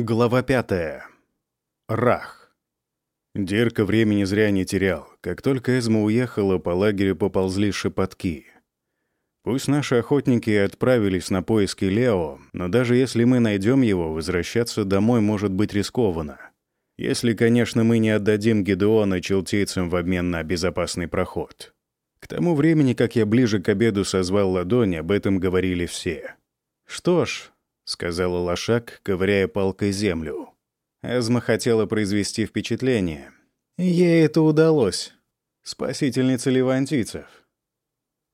Глава пятая. Рах. Дирка времени зря не терял. Как только Эзма уехала, по лагерю поползли шепотки. Пусть наши охотники отправились на поиски Лео, но даже если мы найдем его, возвращаться домой может быть рискованно. Если, конечно, мы не отдадим Гедеона челтейцам в обмен на безопасный проход. К тому времени, как я ближе к обеду созвал ладони, об этом говорили все. Что ж, — сказала лошак, ковыряя палкой землю. Эзма хотела произвести впечатление. Ей это удалось. Спасительница левантийцев.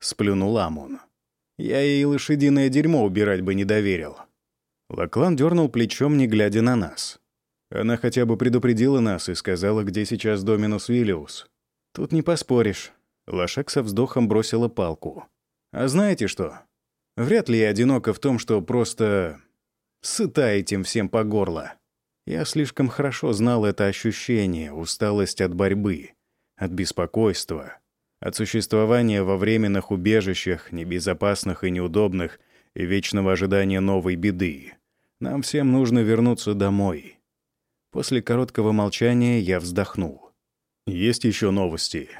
Сплюнул Амун. Я ей лошадиное дерьмо убирать бы не доверил. Лаклан дернул плечом, не глядя на нас. Она хотя бы предупредила нас и сказала, где сейчас Доминус Виллиус. Тут не поспоришь. Лошак со вздохом бросила палку. А знаете что? Вряд ли я одинока в том, что просто сыта этим всем по горло. Я слишком хорошо знал это ощущение, усталость от борьбы, от беспокойства, от существования во временных убежищах, небезопасных и неудобных, и вечного ожидания новой беды. Нам всем нужно вернуться домой. После короткого молчания я вздохнул. Есть еще новости.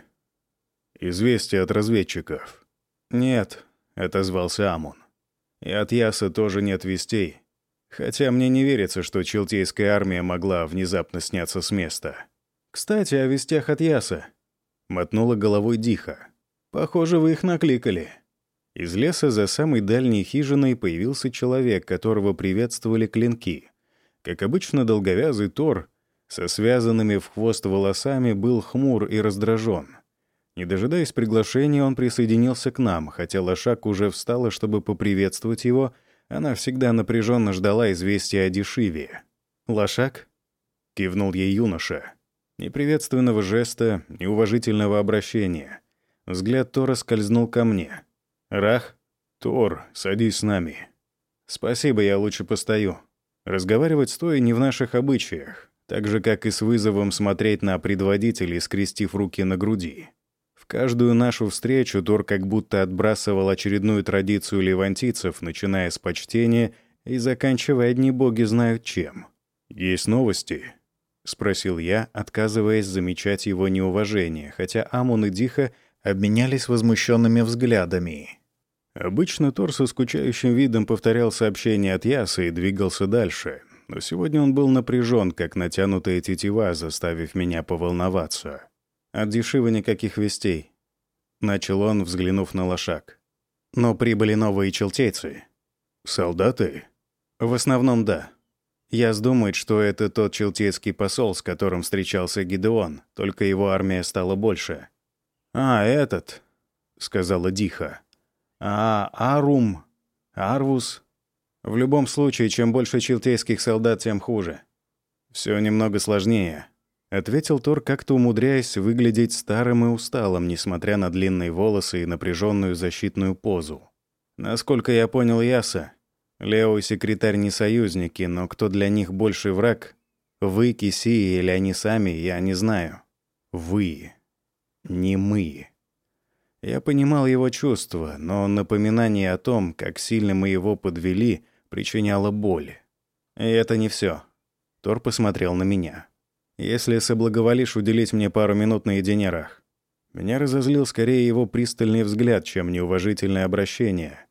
Известия от разведчиков. Нет, — отозвался Амон. И от Яса тоже нет вестей. Хотя мне не верится, что челтейская армия могла внезапно сняться с места. Кстати, о вестях от Яса. Мотнула головой Диха. Похоже, вы их накликали. Из леса за самой дальней хижиной появился человек, которого приветствовали клинки. Как обычно, долговязый Тор со связанными в хвост волосами был хмур и раздражен. Не дожидаясь приглашения, он присоединился к нам, хотя лошак уже встала, чтобы поприветствовать его — она всегда напряженно ждала известия о Дешиве. «Лошак?» — кивнул ей юноша. Ни приветственного жеста, ни уважительного обращения. Взгляд Тора скользнул ко мне. «Рах? Тор, садись с нами». «Спасибо, я лучше постою». Разговаривать стоя не в наших обычаях, так же, как и с вызовом смотреть на предводителей, скрестив руки на груди. Каждую нашу встречу Тор как будто отбрасывал очередную традицию левантийцев, начиная с почтения и заканчивая одни боги знают чем. «Есть новости?» — спросил я, отказываясь замечать его неуважение, хотя Амун и Диха обменялись возмущенными взглядами. Обычно Тор со скучающим видом повторял сообщение от Яса и двигался дальше, но сегодня он был напряжен, как натянутая тетива, заставив меня поволноваться. От Дешива никаких вестей. Начал он, взглянув на лошак. Но прибыли новые челтейцы. Солдаты? В основном, да. Яс думает, что это тот челтейский посол, с которым встречался Гидеон, только его армия стала больше. «А, этот», — сказала Диха. «А Арум? Арвус?» В любом случае, чем больше челтейских солдат, тем хуже. Все немного сложнее. — ответил Тор, как-то умудряясь выглядеть старым и усталым, несмотря на длинные волосы и напряженную защитную позу. «Насколько я понял Яса, Лео и секретарь не союзники, но кто для них больший враг? Вы, Киси или они сами, я не знаю. Вы. Не мы». Я понимал его чувства, но напоминание о том, как сильно мы его подвели, причиняло боль. И это не все. Тор посмотрел на меня если соблаговолишь уделить мне пару минут наедине, Рах. Меня разозлил скорее его пристальный взгляд, чем неуважительное обращение.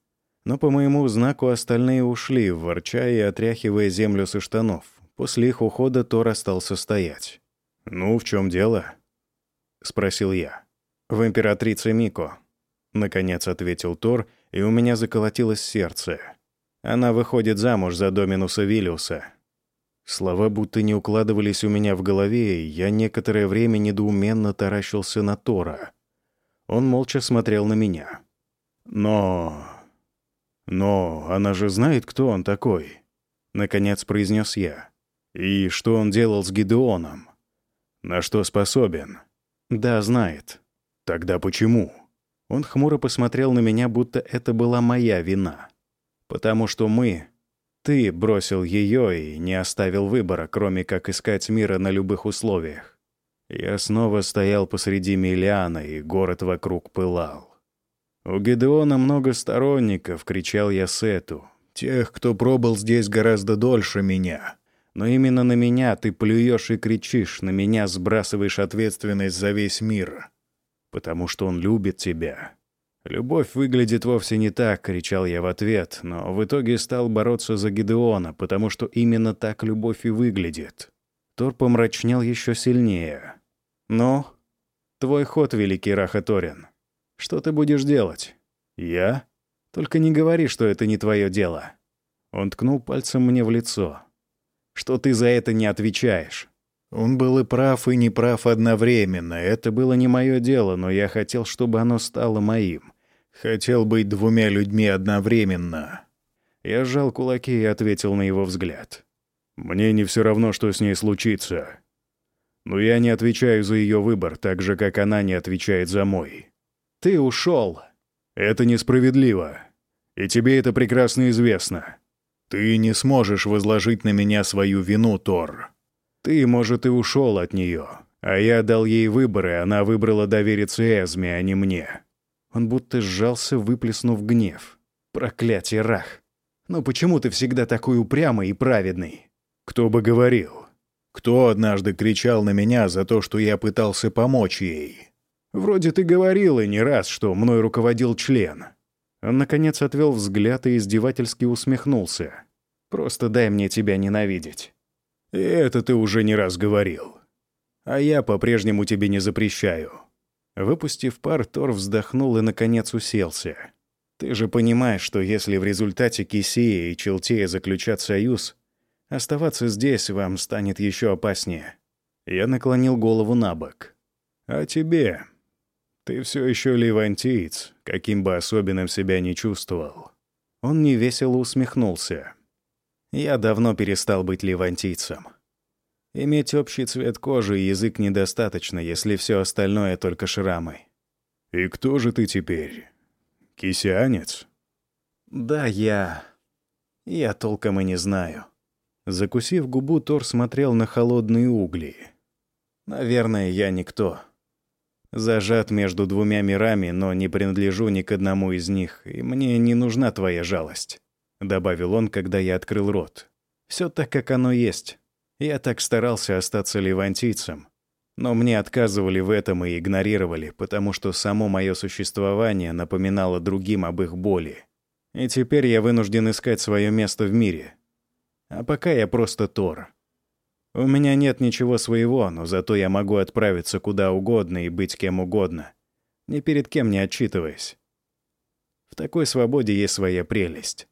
Но по моему знаку остальные ушли, ворча и отряхивая землю со штанов. После их ухода Тор остался стоять. «Ну, в чем дело?» — спросил я. «В императрице Мико», — наконец ответил Тор, и у меня заколотилось сердце. «Она выходит замуж за Доминуса Виллиуса». Слова будто не укладывались у меня в голове, и я некоторое время недоуменно таращился на Тора. Он молча смотрел на меня. «Но... но она же знает, кто он такой», — наконец произнес я. «И что он делал с Гидеоном? На что способен?» «Да, знает». «Тогда почему?» Он хмуро посмотрел на меня, будто это была моя вина. «Потому что мы ты бросил ее и не оставил выбора, кроме как искать мира на любых условиях. Я снова стоял посреди Миллиана, и город вокруг пылал. «У Гедеона много сторонников», — кричал я Сету. «Тех, кто пробыл здесь гораздо дольше меня. Но именно на меня ты плюешь и кричишь, на меня сбрасываешь ответственность за весь мир. Потому что он любит тебя. «Любовь выглядит вовсе не так», — кричал я в ответ, но в итоге стал бороться за Гидеона, потому что именно так любовь и выглядит. Тор помрачнел еще сильнее. «Ну, твой ход, великий Рахаторин. Что ты будешь делать?» «Я? Только не говори, что это не твое дело». Он ткнул пальцем мне в лицо. «Что ты за это не отвечаешь?» Он был и прав, и неправ одновременно. Это было не мое дело, но я хотел, чтобы оно стало моим. Хотел быть двумя людьми одновременно. Я сжал кулаки и ответил на его взгляд. «Мне не все равно, что с ней случится. Но я не отвечаю за ее выбор, так же, как она не отвечает за мой. Ты ушел. Это несправедливо. И тебе это прекрасно известно. Ты не сможешь возложить на меня свою вину, Тор. Ты, может, и ушел от нее, а я дал ей выбор, и она выбрала довериться Эзме, а не мне. Он будто сжался, выплеснув гнев. Проклятие, Рах! Ну почему ты всегда такой упрямый и праведный? Кто бы говорил? Кто однажды кричал на меня за то, что я пытался помочь ей? Вроде ты говорил и не раз, что мной руководил член. Он, наконец, отвел взгляд и издевательски усмехнулся. «Просто дай мне тебя ненавидеть. И это ты уже не раз говорил. А я по-прежнему тебе не запрещаю». Выпустив пар, Тор вздохнул и, наконец, уселся. «Ты же понимаешь, что если в результате Кисея и Челтея заключат союз, оставаться здесь вам станет еще опаснее». Я наклонил голову на бок. «А тебе? Ты все еще левантиец, каким бы особенным себя не чувствовал». Он невесело усмехнулся. Я давно перестал быть левантийцем. Иметь общий цвет кожи и язык недостаточно, если все остальное только шрамы. «И кто же ты теперь? Кисянец?» «Да, я... я толком и не знаю». Закусив губу, Тор смотрел на холодные угли. «Наверное, я никто. Зажат между двумя мирами, но не принадлежу ни к одному из них, и мне не нужна твоя жалость добавил он, когда я открыл рот. Все так, как оно есть. Я так старался остаться левантийцем. Но мне отказывали в этом и игнорировали, потому что само мое существование напоминало другим об их боли. И теперь я вынужден искать свое место в мире. А пока я просто Тор. У меня нет ничего своего, но зато я могу отправиться куда угодно и быть кем угодно, ни перед кем не отчитываясь. В такой свободе есть своя прелесть.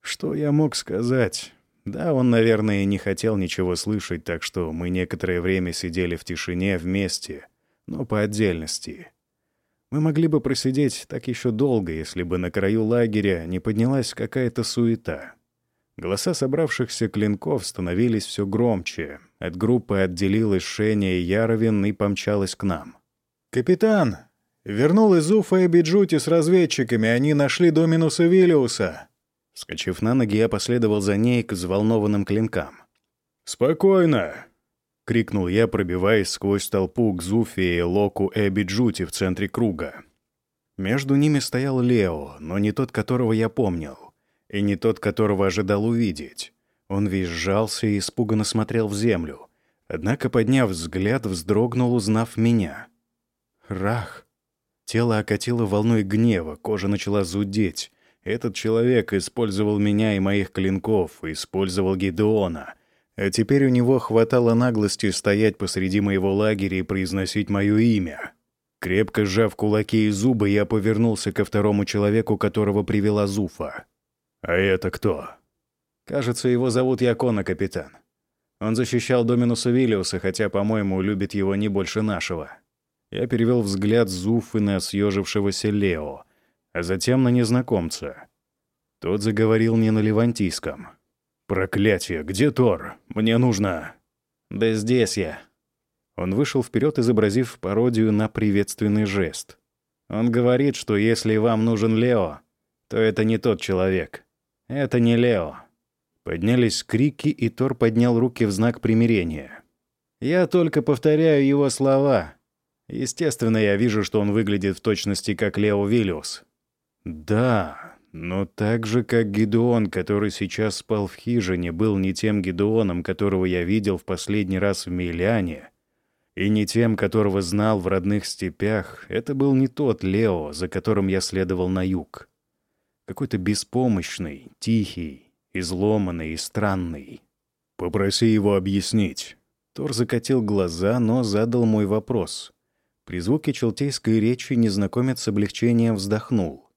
Что я мог сказать? Да, он, наверное, не хотел ничего слышать, так что мы некоторое время сидели в тишине вместе, но по отдельности. Мы могли бы просидеть так еще долго, если бы на краю лагеря не поднялась какая-то суета. Голоса собравшихся клинков становились все громче. От группы отделилась Шеня и Яровин и помчалась к нам. «Капитан! Вернул из Уфа и Биджути с разведчиками, они нашли Доминуса Виллиуса!» Вскочив на ноги, я последовал за ней к взволнованным клинкам. «Спокойно!» — крикнул я, пробиваясь сквозь толпу к Зуфе и Локу Эбби Джути в центре круга. Между ними стоял Лео, но не тот, которого я помнил, и не тот, которого ожидал увидеть. Он весь сжался и испуганно смотрел в землю, однако, подняв взгляд, вздрогнул, узнав меня. Рах! Тело окатило волной гнева, кожа начала зудеть, этот человек использовал меня и моих клинков, использовал Гедеона. А теперь у него хватало наглости стоять посреди моего лагеря и произносить мое имя. Крепко сжав кулаки и зубы, я повернулся ко второму человеку, которого привела Зуфа. «А это кто?» «Кажется, его зовут Якона, капитан. Он защищал Доминуса Виллиуса, хотя, по-моему, любит его не больше нашего». Я перевел взгляд Зуфы на съежившегося Лео — а затем на незнакомца. Тот заговорил не на левантийском. «Проклятие! Где Тор? Мне нужно...» «Да здесь я». Он вышел вперед, изобразив пародию на приветственный жест. Он говорит, что если вам нужен Лео, то это не тот человек. Это не Лео. Поднялись крики, и Тор поднял руки в знак примирения. Я только повторяю его слова. Естественно, я вижу, что он выглядит в точности как Лео Виллиус. Да, Но так же, как Гедеон, который сейчас спал в хижине, был не тем Гедеоном, которого я видел в последний раз в Миляне, и не тем, которого знал в родных степях, это был не тот Лео, за которым я следовал на юг. Какой-то беспомощный, тихий, изломанный и странный. «Попроси его объяснить». Тор закатил глаза, но задал мой вопрос. При звуке челтейской речи незнакомец с облегчением вздохнул.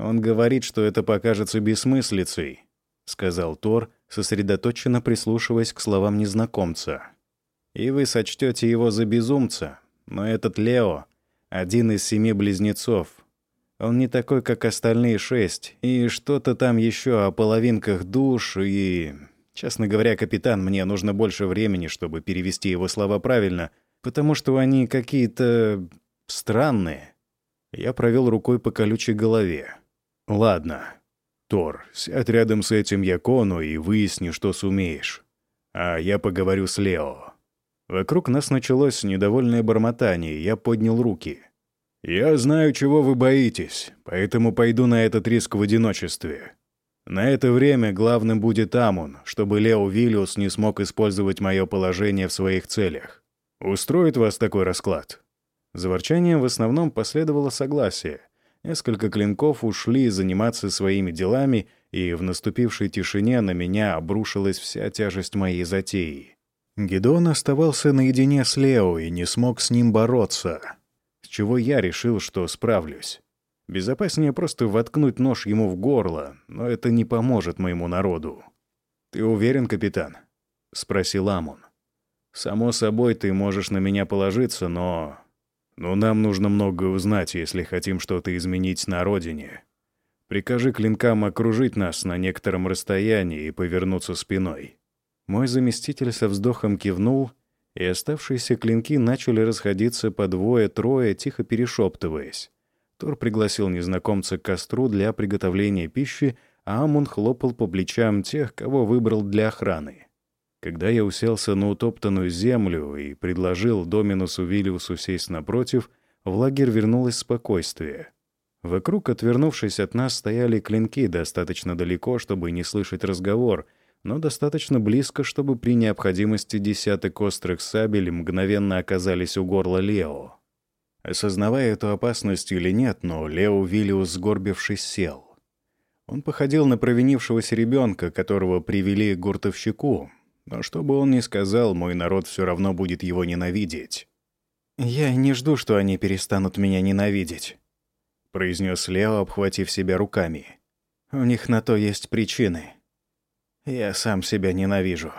«Он говорит, что это покажется бессмыслицей», — сказал Тор, сосредоточенно прислушиваясь к словам незнакомца. «И вы сочтете его за безумца, но этот Лео — один из семи близнецов. Он не такой, как остальные шесть, и что-то там еще о половинках душ, и... Честно говоря, капитан, мне нужно больше времени, чтобы перевести его слова правильно, потому что они какие-то... странные». Я провел рукой по колючей голове. «Ладно. Тор, сядь рядом с этим Якону и выясни, что сумеешь. А я поговорю с Лео». Вокруг нас началось недовольное бормотание, я поднял руки. «Я знаю, чего вы боитесь, поэтому пойду на этот риск в одиночестве. На это время главным будет Амун, чтобы Лео Виллиус не смог использовать мое положение в своих целях. Устроит вас такой расклад?» За ворчанием в основном последовало согласие. Несколько клинков ушли заниматься своими делами, и в наступившей тишине на меня обрушилась вся тяжесть моей затеи. Гедон оставался наедине с Лео и не смог с ним бороться, с чего я решил, что справлюсь. Безопаснее просто воткнуть нож ему в горло, но это не поможет моему народу. «Ты уверен, капитан?» — спросил Амун. «Само собой, ты можешь на меня положиться, но но нам нужно многое узнать, если хотим что-то изменить на родине. Прикажи клинкам окружить нас на некотором расстоянии и повернуться спиной». Мой заместитель со вздохом кивнул, и оставшиеся клинки начали расходиться по двое-трое, тихо перешептываясь. Тор пригласил незнакомца к костру для приготовления пищи, а Амун хлопал по плечам тех, кого выбрал для охраны. Когда я уселся на утоптанную землю и предложил Доминусу Виллиусу сесть напротив, в лагерь вернулось спокойствие. Вокруг, отвернувшись от нас, стояли клинки достаточно далеко, чтобы не слышать разговор, но достаточно близко, чтобы при необходимости десяток острых сабель мгновенно оказались у горла Лео. Осознавая эту опасность или нет, но Лео Виллиус, сгорбившись, сел. Он походил на провинившегося ребенка, которого привели к гуртовщику, но что бы он ни сказал, мой народ все равно будет его ненавидеть. «Я не жду, что они перестанут меня ненавидеть», — произнес Лео, обхватив себя руками. «У них на то есть причины. Я сам себя ненавижу».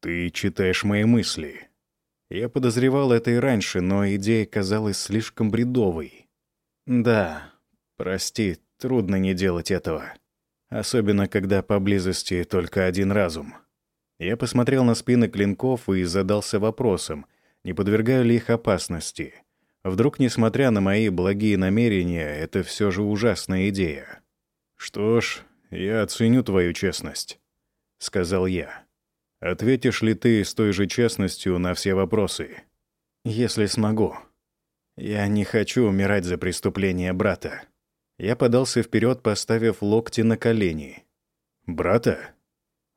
«Ты читаешь мои мысли». Я подозревал это и раньше, но идея казалась слишком бредовой. «Да, прости, трудно не делать этого. Особенно, когда поблизости только один разум». Я посмотрел на спины клинков и задался вопросом, не подвергаю ли их опасности. Вдруг, несмотря на мои благие намерения, это все же ужасная идея. «Что ж, я оценю твою честность», — сказал я. «Ответишь ли ты с той же честностью на все вопросы?» «Если смогу. Я не хочу умирать за преступление брата». Я подался вперед, поставив локти на колени. «Брата?»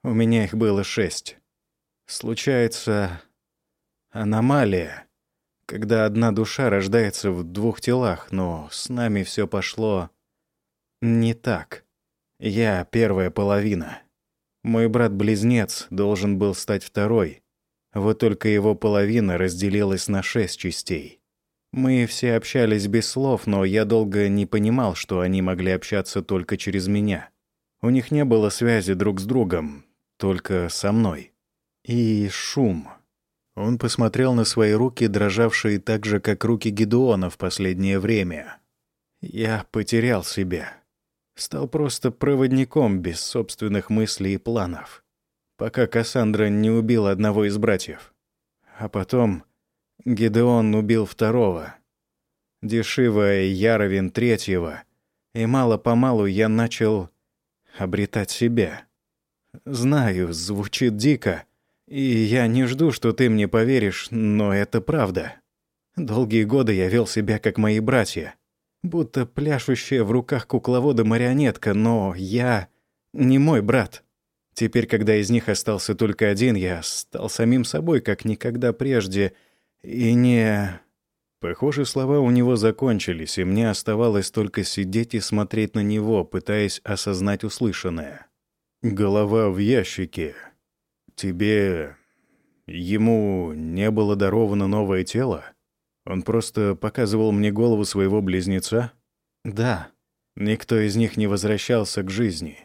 У меня их было шесть. Случается аномалия, когда одна душа рождается в двух телах, но с нами все пошло не так. Я первая половина. Мой брат-близнец должен был стать второй. Вот только его половина разделилась на шесть частей. Мы все общались без слов, но я долго не понимал, что они могли общаться только через меня. У них не было связи друг с другом, только со мной. И шум. Он посмотрел на свои руки, дрожавшие так же, как руки Гедеона в последнее время. Я потерял себя. Стал просто проводником без собственных мыслей и планов. Пока Кассандра не убила одного из братьев. А потом Гедеон убил второго. Дешива Яровин третьего. И мало-помалу я начал обретать себя. Знаю, звучит дико, и я не жду, что ты мне поверишь, но это правда. Долгие годы я вел себя как мои братья. будто пляшущая в руках кукловода марионетка, но я не мой брат. Теперь, когда из них остался только один, я стал самим собой, как никогда прежде, и не... Похоже, слова у него закончились, и мне оставалось только сидеть и смотреть на него, пытаясь осознать услышанное. Голова в ящике. Тебе... Ему не было даровано новое тело? Он просто показывал мне голову своего близнеца? Да. Никто из них не возвращался к жизни.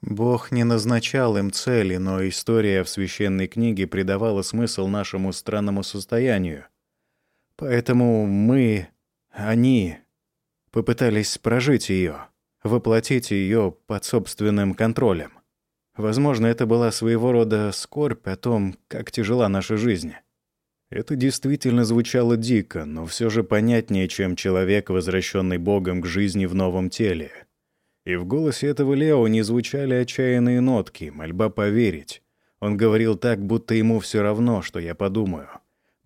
Бог не назначал им цели, но история в священной книге придавала смысл нашему странному состоянию. Поэтому мы, они, попытались прожить ее, воплотить ее под собственным контролем. Возможно, это была своего рода скорбь о том, как тяжела наша жизнь. Это действительно звучало дико, но все же понятнее, чем человек, возвращенный Богом к жизни в новом теле. И в голосе этого Лео не звучали отчаянные нотки, мольба поверить. Он говорил так, будто ему все равно, что я подумаю.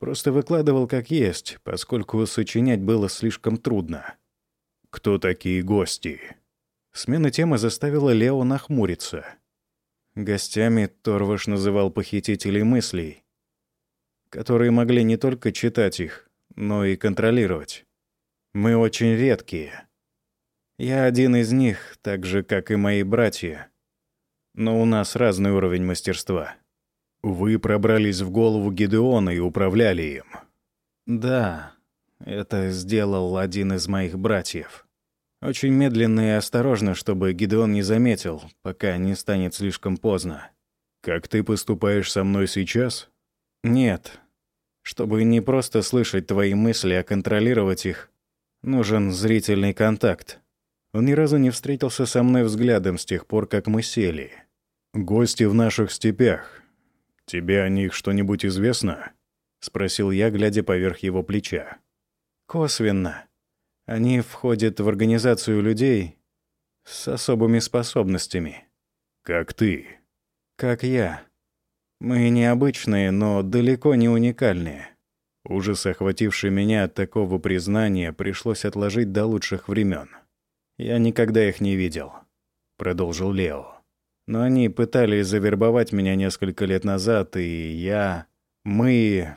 Просто выкладывал как есть, поскольку сочинять было слишком трудно. «Кто такие гости?» Смена темы заставила Лео нахмуриться. Гостями Торваш называл похитителей мыслей, которые могли не только читать их, но и контролировать. Мы очень редкие. Я один из них, так же, как и мои братья. Но у нас разный уровень мастерства. Вы пробрались в голову Гидеона и управляли им. Да, это сделал один из моих братьев. Очень медленно и осторожно, чтобы Гидеон не заметил, пока не станет слишком поздно. Как ты поступаешь со мной сейчас? Нет. Чтобы не просто слышать твои мысли, а контролировать их, нужен зрительный контакт. Он ни разу не встретился со мной взглядом с тех пор, как мы сели. Гости в наших степях. «Тебе о них что-нибудь известно?» — спросил я, глядя поверх его плеча. «Косвенно. Они входят в организацию людей с особыми способностями». «Как ты?» «Как я. Мы необычные, но далеко не уникальные». Ужас, охвативший меня от такого признания, пришлось отложить до лучших времен. «Я никогда их не видел», — продолжил Лео. Но они пытались завербовать меня несколько лет назад, и я... Мы...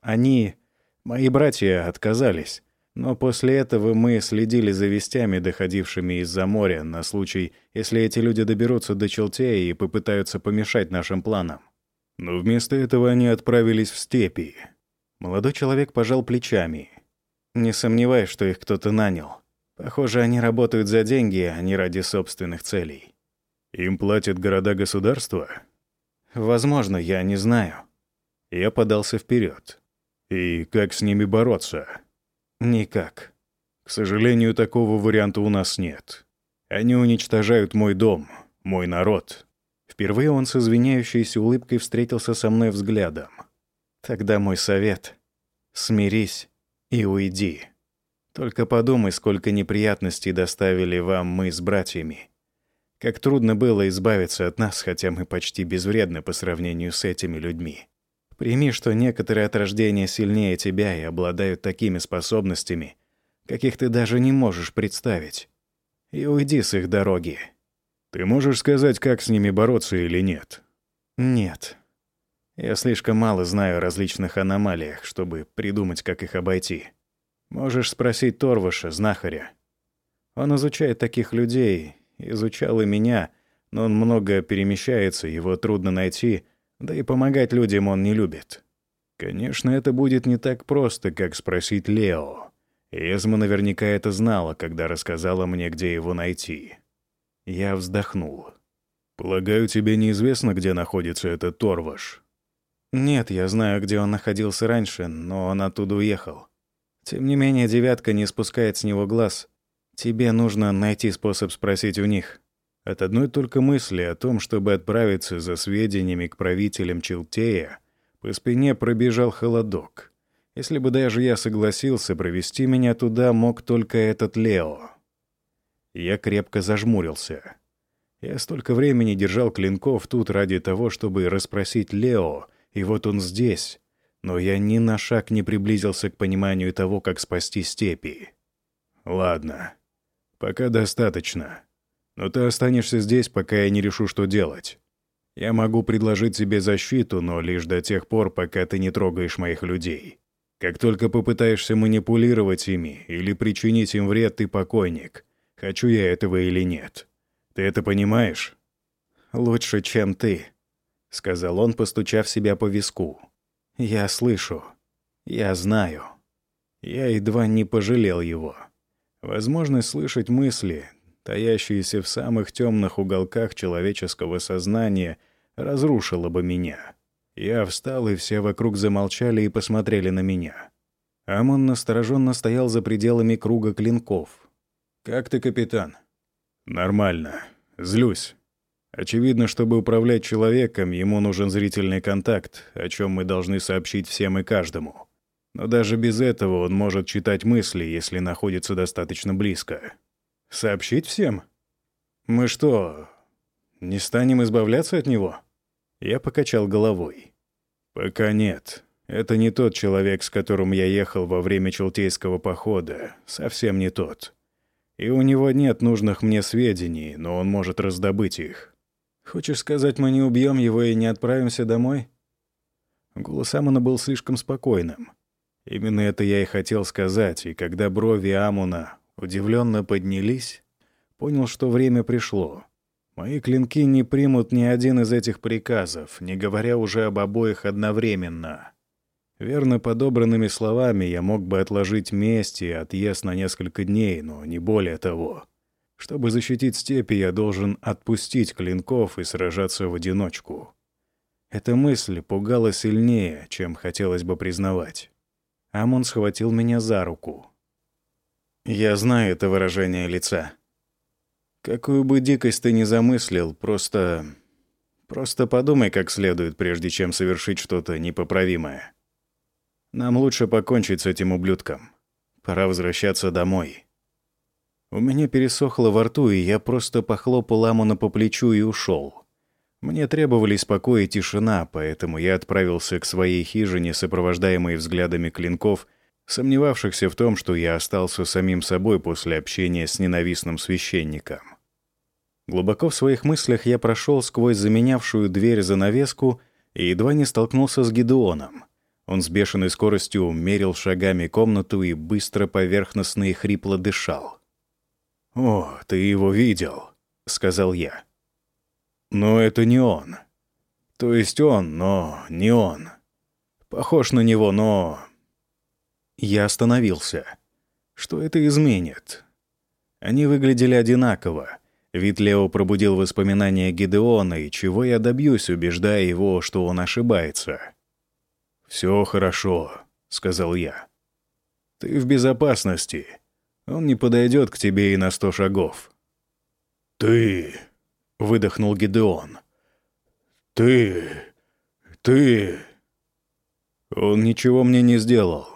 Они... Мои братья отказались. Но после этого мы следили за вестями, доходившими из-за моря, на случай, если эти люди доберутся до Челтея и попытаются помешать нашим планам. Но вместо этого они отправились в степи. Молодой человек пожал плечами. Не сомневаюсь, что их кто-то нанял. Похоже, они работают за деньги, а не ради собственных целей. Им платят города-государства? Возможно, я не знаю. Я подался вперед. И как с ними бороться? Никак. К сожалению, такого варианта у нас нет. Они уничтожают мой дом, мой народ. Впервые он с извиняющейся улыбкой встретился со мной взглядом. Тогда мой совет — смирись и уйди. Только подумай, сколько неприятностей доставили вам мы с братьями. Как трудно было избавиться от нас, хотя мы почти безвредны по сравнению с этими людьми. Прими, что некоторые от рождения сильнее тебя и обладают такими способностями, каких ты даже не можешь представить. И уйди с их дороги. Ты можешь сказать, как с ними бороться или нет? Нет. Я слишком мало знаю о различных аномалиях, чтобы придумать, как их обойти. Можешь спросить Торваша, знахаря. Он изучает таких людей изучал и меня, но он много перемещается, его трудно найти, да и помогать людям он не любит. Конечно, это будет не так просто, как спросить Лео. Эзма наверняка это знала, когда рассказала мне, где его найти. Я вздохнул. «Полагаю, тебе неизвестно, где находится этот Торваш?» «Нет, я знаю, где он находился раньше, но он оттуда уехал. Тем не менее, девятка не спускает с него глаз, Тебе нужно найти способ спросить у них. От одной только мысли о том, чтобы отправиться за сведениями к правителям Челтея, по спине пробежал холодок. Если бы даже я согласился провести меня туда, мог только этот Лео. Я крепко зажмурился. Я столько времени держал клинков тут ради того, чтобы расспросить Лео, и вот он здесь. Но я ни на шаг не приблизился к пониманию того, как спасти степи. ладно. Пока достаточно. Но ты останешься здесь, пока я не решу, что делать. Я могу предложить тебе защиту, но лишь до тех пор, пока ты не трогаешь моих людей. Как только попытаешься манипулировать ими или причинить им вред, ты покойник. Хочу я этого или нет. Ты это понимаешь? Лучше, чем ты, — сказал он, постучав себя по виску. Я слышу. Я знаю. Я едва не пожалел его. Возможность слышать мысли, таящиеся в самых темных уголках человеческого сознания, разрушила бы меня. Я встал, и все вокруг замолчали и посмотрели на меня. Амон настороженно стоял за пределами круга клинков. «Как ты, капитан?» «Нормально. Злюсь. Очевидно, чтобы управлять человеком, ему нужен зрительный контакт, о чем мы должны сообщить всем и каждому. Но даже без этого он может читать мысли, если находится достаточно близко. Сообщить всем? Мы что, не станем избавляться от него? Я покачал головой. Пока нет. Это не тот человек, с которым я ехал во время Челтейского похода. Совсем не тот. И у него нет нужных мне сведений, но он может раздобыть их. Хочешь сказать, мы не убьем его и не отправимся домой? Голос Амона был слишком спокойным. Именно это я и хотел сказать, и когда брови Амуна удивленно поднялись, понял, что время пришло. Мои клинки не примут ни один из этих приказов, не говоря уже об обоих одновременно. Верно подобранными словами я мог бы отложить месть и отъезд на несколько дней, но не более того. Чтобы защитить степи, я должен отпустить клинков и сражаться в одиночку. Эта мысль пугала сильнее, чем хотелось бы признавать. Амон схватил меня за руку. «Я знаю это выражение лица. Какую бы дикость ты ни замыслил, просто... Просто подумай как следует, прежде чем совершить что-то непоправимое. Нам лучше покончить с этим ублюдком. Пора возвращаться домой». У меня пересохло во рту, и я просто похлопал Амона по плечу и ушел. Мне требовались покой и тишина, поэтому я отправился к своей хижине, сопровождаемой взглядами клинков, сомневавшихся в том, что я остался самим собой после общения с ненавистным священником. Глубоко в своих мыслях я прошел сквозь заменявшую дверь занавеску и едва не столкнулся с Гедеоном. Он с бешеной скоростью мерил шагами комнату и быстро поверхностно и хрипло дышал. «О, ты его видел», — сказал я. Но это не он. То есть он, но не он. Похож на него, но... Я остановился. Что это изменит? Они выглядели одинаково. Вид Лео пробудил воспоминания Гидеона, и чего я добьюсь, убеждая его, что он ошибается. «Все хорошо», — сказал я. «Ты в безопасности. Он не подойдет к тебе и на сто шагов». «Ты...» — выдохнул Гидеон. «Ты... ты...» «Он ничего мне не сделал».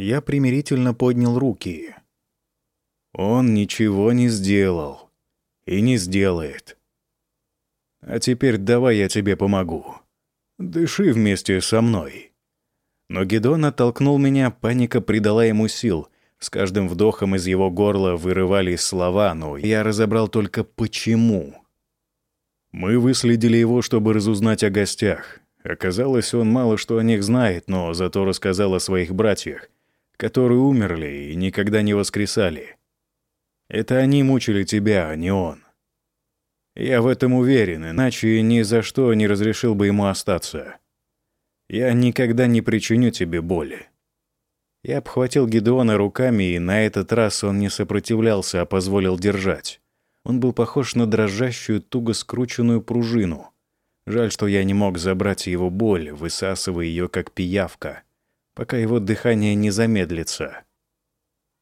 Я примирительно поднял руки. «Он ничего не сделал. И не сделает. А теперь давай я тебе помогу. Дыши вместе со мной». Но Гедон оттолкнул меня, паника придала ему сил — с каждым вдохом из его горла вырывались слова, но я разобрал только «почему». Мы выследили его, чтобы разузнать о гостях. Оказалось, он мало что о них знает, но зато рассказал о своих братьях, которые умерли и никогда не воскресали. Это они мучили тебя, а не он. Я в этом уверен, иначе ни за что не разрешил бы ему остаться. Я никогда не причиню тебе боли. Я обхватил Гедеона руками, и на этот раз он не сопротивлялся, а позволил держать. Он был похож на дрожащую, туго скрученную пружину. Жаль, что я не мог забрать его боль, высасывая ее как пиявка, пока его дыхание не замедлится.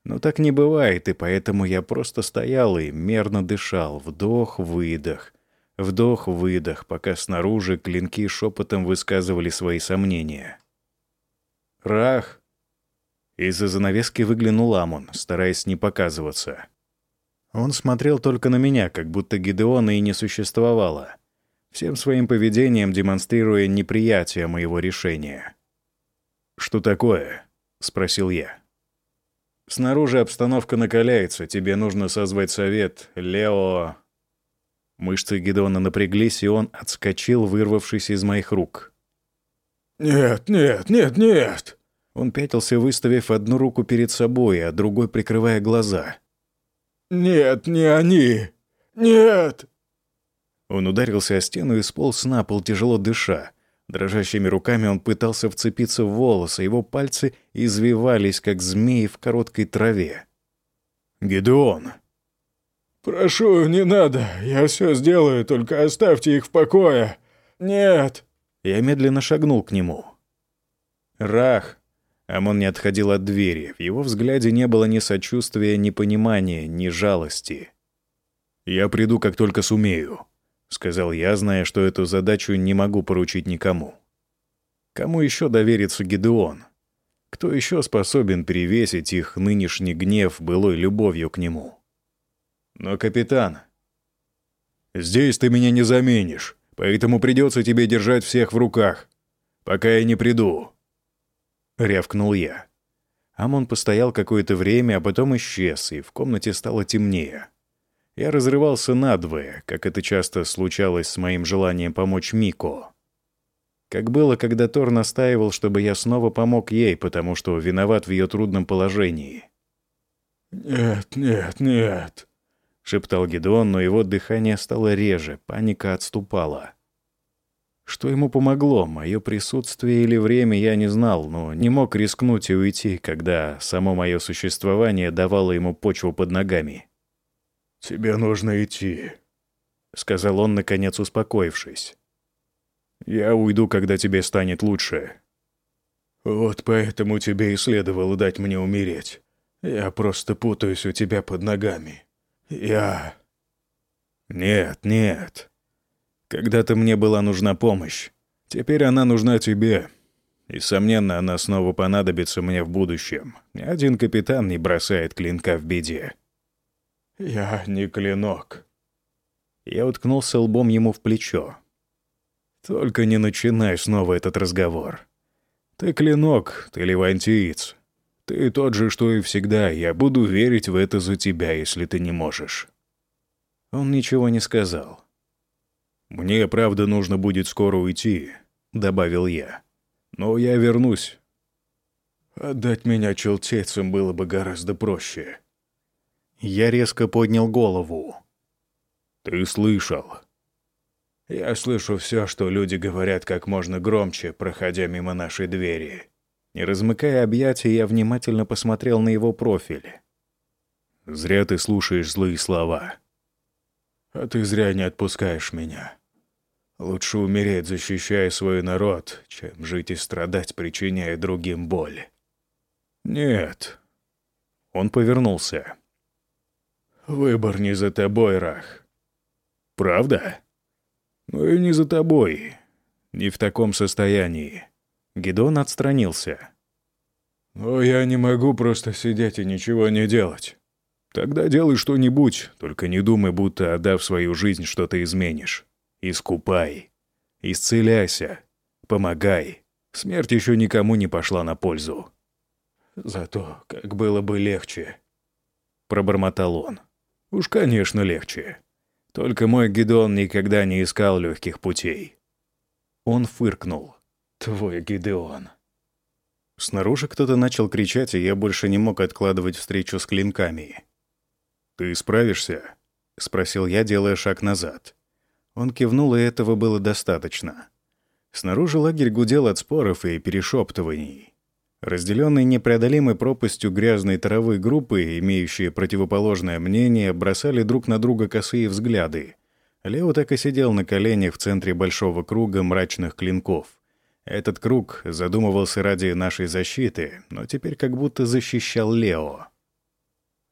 Но так не бывает, и поэтому я просто стоял и мерно дышал, вдох-выдох, вдох-выдох, пока снаружи клинки шепотом высказывали свои сомнения. «Рах!» Из-за занавески выглянул Амон, стараясь не показываться. Он смотрел только на меня, как будто Гидеона и не существовало, всем своим поведением демонстрируя неприятие моего решения. «Что такое?» — спросил я. Снаружи обстановка накаляется, тебе нужно созвать совет. Лео...» Мышцы Гедона напряглись, и он отскочил, вырвавшись из моих рук. «Нет, нет, нет, нет!» Он пятился, выставив одну руку перед собой, а другой прикрывая глаза. «Нет, не они! Нет!» Он ударился о стену и сполз на пол, тяжело дыша. Дрожащими руками он пытался вцепиться в волосы, его пальцы извивались, как змеи в короткой траве. «Гедеон!» «Прошу, не надо, я все сделаю, только оставьте их в покое! Нет!» Я медленно шагнул к нему. «Рах!» Амон не отходил от двери. В его взгляде не было ни сочувствия, ни понимания, ни жалости. «Я приду, как только сумею», — сказал я, зная, что эту задачу не могу поручить никому. Кому еще доверится Гедеон? Кто еще способен перевесить их нынешний гнев былой любовью к нему? Но, капитан, здесь ты меня не заменишь, поэтому придется тебе держать всех в руках, пока я не приду. Рявкнул я. Амон постоял какое-то время, а потом исчез, и в комнате стало темнее. Я разрывался надвое, как это часто случалось с моим желанием помочь Мико. Как было, когда Тор настаивал, чтобы я снова помог ей, потому что виноват в ее трудном положении. «Нет, нет, нет», — шептал Гедеон, но его дыхание стало реже, паника отступала. Что ему помогло, мое присутствие или время, я не знал, но не мог рискнуть и уйти, когда само мое существование давало ему почву под ногами. «Тебе нужно идти», — сказал он, наконец успокоившись. «Я уйду, когда тебе станет лучше». «Вот поэтому тебе и следовало дать мне умереть. Я просто путаюсь у тебя под ногами. Я...» «Нет, нет. Когда-то мне была нужна помощь. Теперь она нужна тебе. И, сомненно, она снова понадобится мне в будущем. Ни один капитан не бросает клинка в беде». «Я не клинок». Я уткнулся лбом ему в плечо. «Только не начинай снова этот разговор. Ты клинок, ты левантиец. Ты тот же, что и всегда. Я буду верить в это за тебя, если ты не можешь». Он ничего не сказал. «Мне, правда, нужно будет скоро уйти», — добавил я. «Но я вернусь». «Отдать меня челтейцам было бы гораздо проще», я резко поднял голову. «Ты слышал?» «Я слышу все, что люди говорят как можно громче, проходя мимо нашей двери». Не размыкая объятия, я внимательно посмотрел на его профиль. «Зря ты слушаешь злые слова. А ты зря не отпускаешь меня. Лучше умереть, защищая свой народ, чем жить и страдать, причиняя другим боль». «Нет». Он повернулся. Выбор не за тобой, Рах. Правда? Ну и не за тобой. Не в таком состоянии. Гидон отстранился. Но я не могу просто сидеть и ничего не делать. Тогда делай что-нибудь, только не думай, будто отдав свою жизнь, что-то изменишь. Искупай. Исцеляйся. Помогай. Смерть еще никому не пошла на пользу. Зато как было бы легче. Пробормотал он. Уж, конечно, легче. Только мой Гидеон никогда не искал легких путей. Он фыркнул. Твой Гидеон. Снаружи кто-то начал кричать, и я больше не мог откладывать встречу с клинками. «Ты справишься?» — спросил я, делая шаг назад. Он кивнул, и этого было достаточно. Снаружи лагерь гудел от споров и перешептываний. Разделенные непреодолимой пропастью грязной травы группы, имеющие противоположное мнение, бросали друг на друга косые взгляды. Лео так и сидел на коленях в центре большого круга мрачных клинков. Этот круг задумывался ради нашей защиты, но теперь как будто защищал Лео.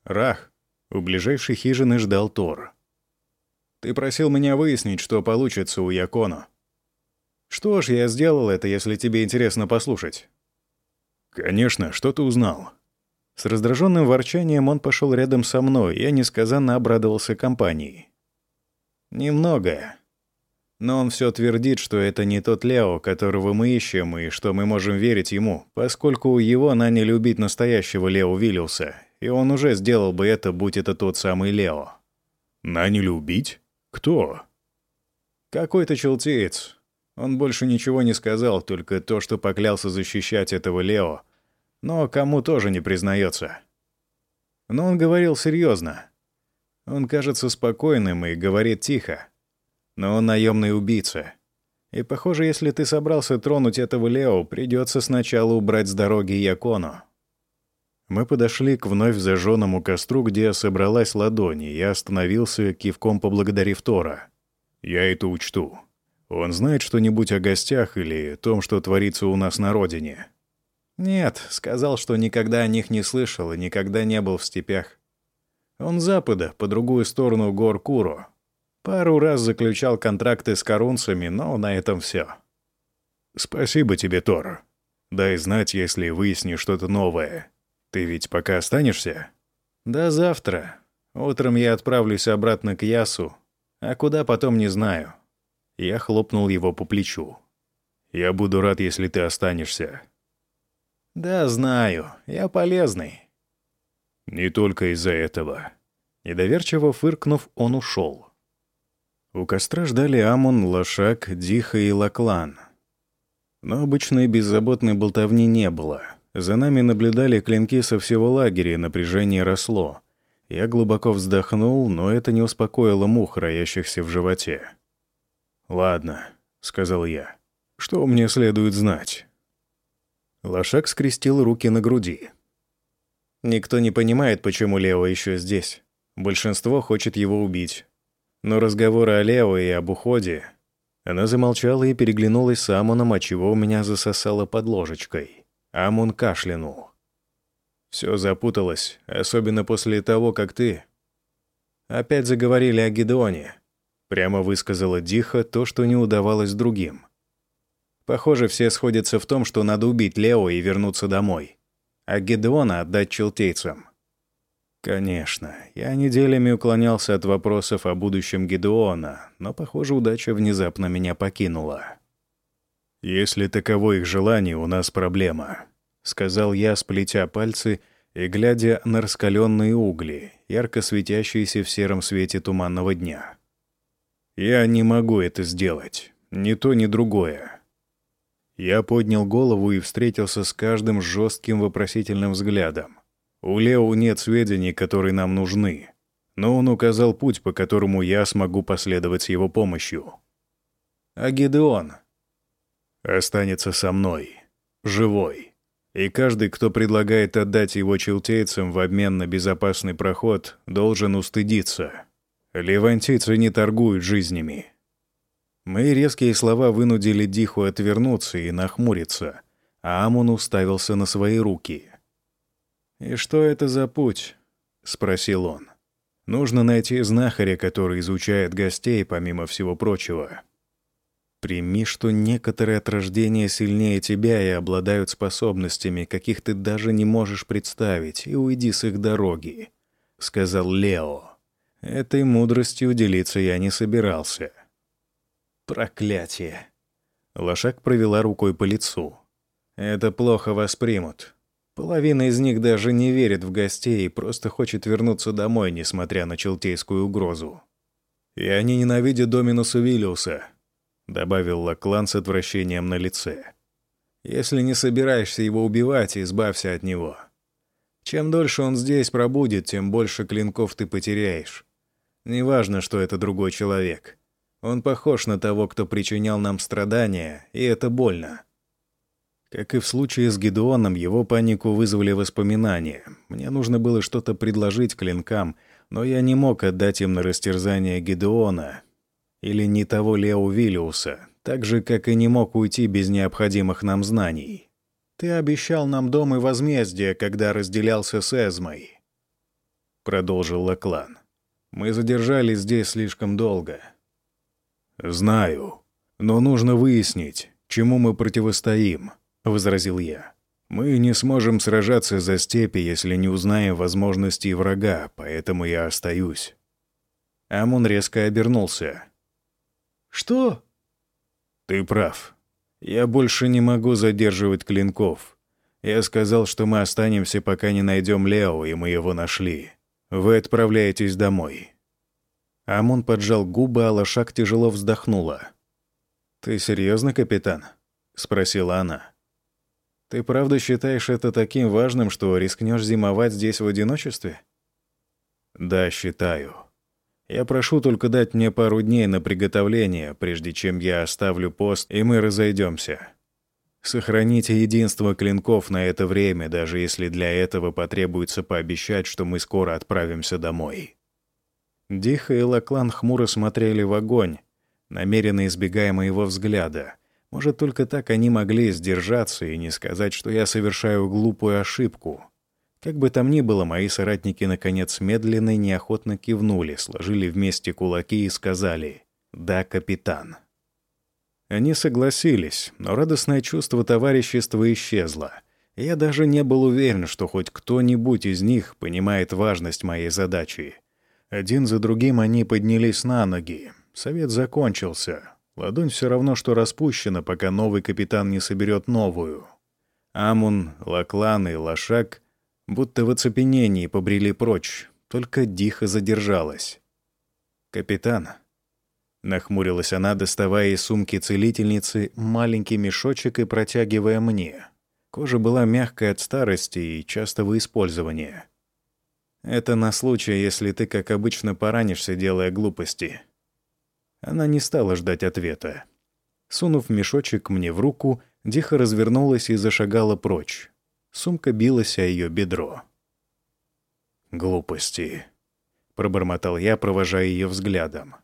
«Рах!» — у ближайшей хижины ждал Тор. «Ты просил меня выяснить, что получится у Яконо». «Что ж, я сделал это, если тебе интересно послушать». «Конечно, что ты узнал?» С раздраженным ворчанием он пошел рядом со мной, я несказанно обрадовался компании. «Немного. Но он все твердит, что это не тот Лео, которого мы ищем, и что мы можем верить ему, поскольку его наняли убить настоящего Лео Виллиуса. и он уже сделал бы это, будь это тот самый Лео. Наняли убить? Кто? Какой-то челтеец. Он больше ничего не сказал, только то, что поклялся защищать этого Лео. Но кому тоже не признается. Но он говорил серьезно. Он кажется спокойным и говорит тихо. Но он наемный убийца. И похоже, если ты собрался тронуть этого Лео, придется сначала убрать с дороги Якону. Мы подошли к вновь зажженному костру, где собралась ладонь, и я остановился, кивком поблагодарив Тора. «Я это учту. Он знает что-нибудь о гостях или том, что творится у нас на родине?» «Нет, сказал, что никогда о них не слышал и никогда не был в степях. Он с запада, по другую сторону гор Куру. Пару раз заключал контракты с корунцами, но на этом все. «Спасибо тебе, Тор. Дай знать, если выяснишь что-то новое. Ты ведь пока останешься?» «До завтра. Утром я отправлюсь обратно к Ясу, а куда потом не знаю». Я хлопнул его по плечу. «Я буду рад, если ты останешься». «Да, знаю. Я полезный». «Не только из-за этого». Недоверчиво фыркнув, он ушел. У костра ждали Амон, Лошак, Диха и Лаклан. Но обычной беззаботной болтовни не было. За нами наблюдали клинки со всего лагеря, и напряжение росло. Я глубоко вздохнул, но это не успокоило мух, роящихся в животе. «Ладно», — сказал я. «Что мне следует знать?» Лошак скрестил руки на груди. «Никто не понимает, почему Лео еще здесь. Большинство хочет его убить. Но разговоры о Лео и об уходе... Она замолчала и переглянулась с Амоном, отчего у меня засосало под ложечкой. Амон кашлянул. Все запуталось, особенно после того, как ты... Опять заговорили о Гедеоне. Прямо высказала Диха то, что не удавалось другим. Похоже, все сходятся в том, что надо убить Лео и вернуться домой. А Гедеона отдать челтейцам. Конечно, я неделями уклонялся от вопросов о будущем Гедеона, но, похоже, удача внезапно меня покинула. «Если таково их желание, у нас проблема», — сказал я, сплетя пальцы и глядя на раскаленные угли, ярко светящиеся в сером свете туманного дня. «Я не могу это сделать. Ни то, ни другое». Я поднял голову и встретился с каждым жестким вопросительным взглядом. У Лео нет сведений, которые нам нужны, но он указал путь, по которому я смогу последовать с его помощью. А Гидеон? Останется со мной, живой. И каждый, кто предлагает отдать его челтейцам в обмен на безопасный проход, должен устыдиться. Левантийцы не торгуют жизнями. Мои резкие слова вынудили Диху отвернуться и нахмуриться, а Амон уставился на свои руки — «И что это за путь?» — спросил он. «Нужно найти знахаря, который изучает гостей, помимо всего прочего. Прими, что некоторые от рождения сильнее тебя и обладают способностями, каких ты даже не можешь представить, и уйди с их дороги», — сказал Лео. Этой мудростью делиться я не собирался. «Проклятие!» Лошак провела рукой по лицу. «Это плохо воспримут. Половина из них даже не верит в гостей и просто хочет вернуться домой, несмотря на челтейскую угрозу. «И они ненавидят Доминуса Виллиуса», — добавил Лаклан с отвращением на лице. «Если не собираешься его убивать, избавься от него. Чем дольше он здесь пробудет, тем больше клинков ты потеряешь. Неважно, что это другой человек. Он похож на того, кто причинял нам страдания, и это больно. Как и в случае с Гедеоном, его панику вызвали воспоминания. Мне нужно было что-то предложить клинкам, но я не мог отдать им на растерзание Гедеона или не того Лео Виллиуса, так же, как и не мог уйти без необходимых нам знаний. «Ты обещал нам дом и возмездие, когда разделялся с Эзмой», — продолжил Лаклан. «Мы задержались здесь слишком долго». «Знаю, но нужно выяснить, чему мы противостоим», — возразил я. «Мы не сможем сражаться за степи, если не узнаем возможностей врага, поэтому я остаюсь». Амон резко обернулся. «Что?» «Ты прав. Я больше не могу задерживать клинков. Я сказал, что мы останемся, пока не найдем Лео, и мы его нашли. Вы отправляетесь домой». Амон поджал губы, а лошак тяжело вздохнула. «Ты серьезно, капитан?» — спросила она. «Ты правда считаешь это таким важным, что рискнешь зимовать здесь в одиночестве?» «Да, считаю. Я прошу только дать мне пару дней на приготовление, прежде чем я оставлю пост, и мы разойдемся. Сохраните единство клинков на это время, даже если для этого потребуется пообещать, что мы скоро отправимся домой». Диха и Лаклан хмуро смотрели в огонь, намеренно избегая моего взгляда. Может, только так они могли сдержаться и не сказать, что я совершаю глупую ошибку. Как бы там ни было, мои соратники наконец медленно и неохотно кивнули, сложили вместе кулаки и сказали «Да, капитан». Они согласились, но радостное чувство товарищества исчезло. Я даже не был уверен, что хоть кто-нибудь из них понимает важность моей задачи. Один за другим они поднялись на ноги. Совет закончился. Ладонь все равно, что распущена, пока новый капитан не соберет новую. Амун, Лаклан и Лошак будто в оцепенении побрели прочь, только Диха задержалась. «Капитан», — нахмурилась она, доставая из сумки целительницы маленький мешочек и протягивая мне. Кожа была мягкая от старости и частого использования. «Это на случай, если ты, как обычно, поранишься, делая глупости». Она не стала ждать ответа. Сунув мешочек мне в руку, Диха развернулась и зашагала прочь. Сумка билась о ее бедро. «Глупости», — пробормотал я, провожая ее взглядом.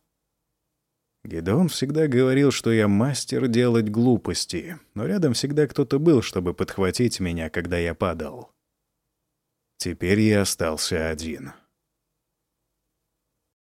Гедеон всегда говорил, что я мастер делать глупости, но рядом всегда кто-то был, чтобы подхватить меня, когда я падал. Теперь я остался один.